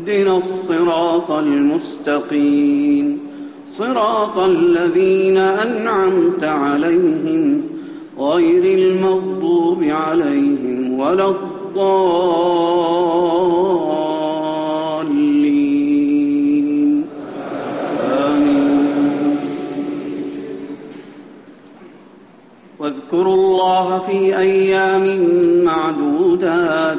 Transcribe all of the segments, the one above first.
اهدنا الصراط المستقيم. صراط الذين أنعمت عليهم غير المغضوب عليهم ولا الضالين. آمين. واذكروا الله في أيام معدودات.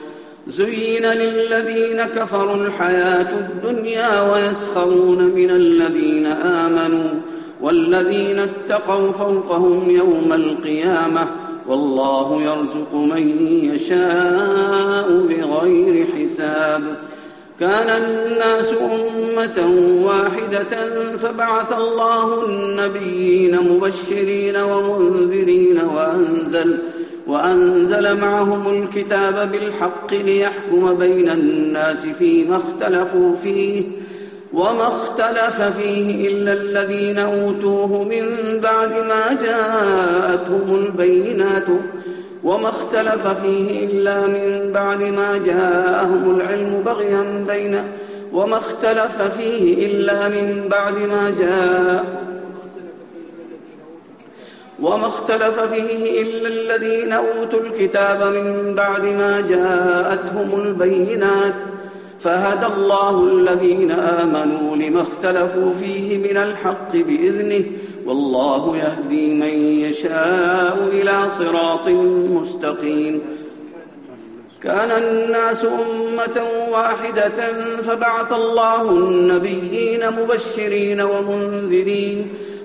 زين للذين كفروا الحياة الدنيا ويسخرون من الذين آمنوا والذين اتقوا فوقهم يوم القيامة والله يرزق من يشاء بغير حساب. كان الناس أمة واحدة فبعث الله النبيين مبشرين ومنذرين وأنزل وأنزل معهم الكتاب بالحق ليحكم بين الناس فيما اختلفوا فيه وما اختلف فيه إلا الذين أوتوه من بعد ما جاءتهم البينات وما اختلف فيه إلا من بعد ما جاءهم العلم بغيا بين وما اختلف فيه إلا من بعد ما جاء وما اختلف فيه إلا الذين أوتوا الكتاب من بعد ما جاءتهم البينات. فهدى الله الذين آمنوا لما اختلفوا فيه من الحق بإذنه. والله يهدي من يشاء إلى صراط مستقيم. كان الناس أمة واحدة فبعث الله النبيين مبشرين ومنذرين.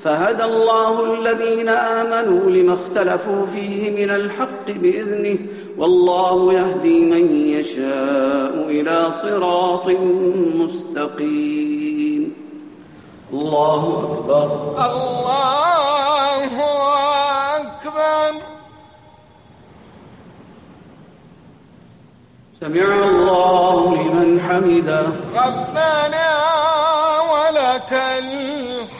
فهدى الله الذين آمنوا لما اختلفوا فيه من الحق بإذنه والله يهدي من يشاء إلى صراط مستقيم. الله أكبر. الله أكبر. سمع الله لمن حمده. ربنا ولك الحمد.